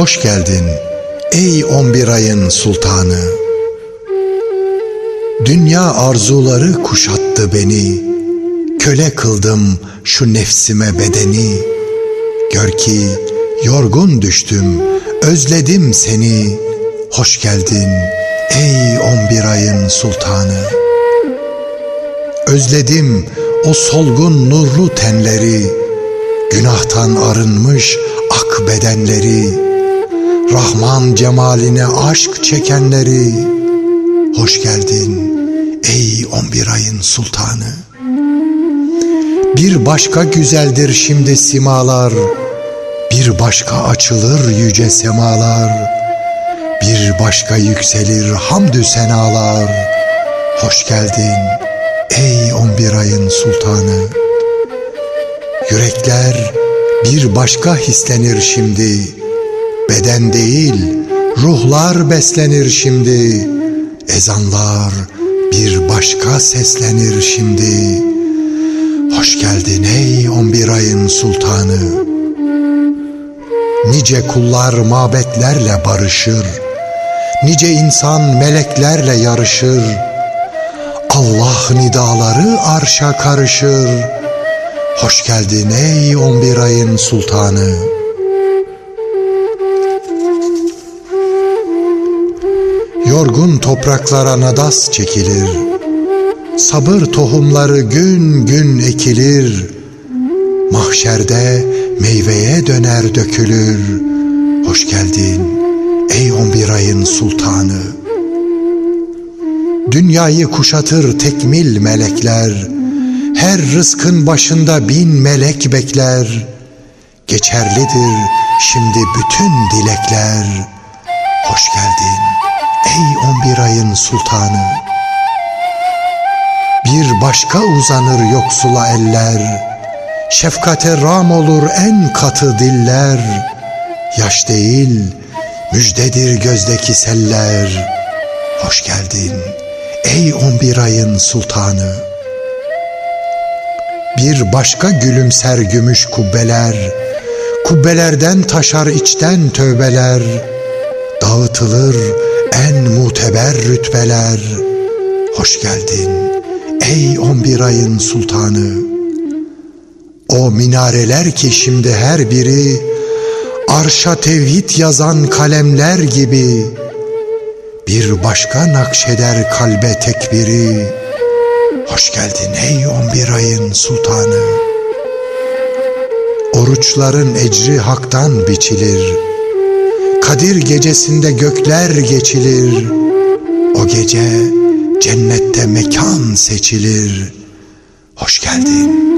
Hoş geldin ey on bir ayın sultanı. Dünya arzuları kuşattı beni. Köle kıldım şu nefsime bedeni. Gör ki yorgun düştüm, özledim seni. Hoş geldin ey on bir ayın sultanı. Özledim o solgun nurlu tenleri, günahtan arınmış ak bedenleri, Rahman cemaline aşk çekenleri, hoş geldin ey on bir ayın sultanı. Bir başka güzeldir şimdi simalar, bir başka açılır yüce semalar, bir başka yükselir hamdü senalar. Hoş geldin ey on bir ayın sultanı. Yürekler bir başka hislenir şimdi. Beden değil, ruhlar beslenir şimdi. Ezanlar bir başka seslenir şimdi. Hoş geldin ey on bir ayın sultanı. Nice kullar mabetlerle barışır. Nice insan meleklerle yarışır. Allah nidaları arşa karışır. Hoş geldin ey on bir ayın sultanı. Yorgun topraklara nadas çekilir. Sabır tohumları gün gün ekilir. Mahşerde meyveye döner dökülür. Hoş geldin ey on bir ayın sultanı. Dünyayı kuşatır tekmil melekler. Her rızkın başında bin melek bekler. Geçerlidir şimdi bütün dilekler. Hoş geldin ey on bir ayın sultanı. Bir başka uzanır yoksula eller. Şefkate ram olur en katı diller. Yaş değil, müjdedir gözdeki seller. Hoş geldin ey on bir ayın sultanı. Bir başka gülümser gümüş kubbeler, kubbelerden taşar içten tövbeler, dağıtılır en muteber rütbeler. Hoş geldin ey on bir ayın sultanı. O minareler ki şimdi her biri, arşa tevhid yazan kalemler gibi, bir başka nakşeder kalbe tekbiri. Hoş geldin ey on bir ayın sultanı. Oruçların ecri haktan biçilir. Kadir gecesinde gökler geçilir. O gece cennette mekan seçilir. Hoş geldin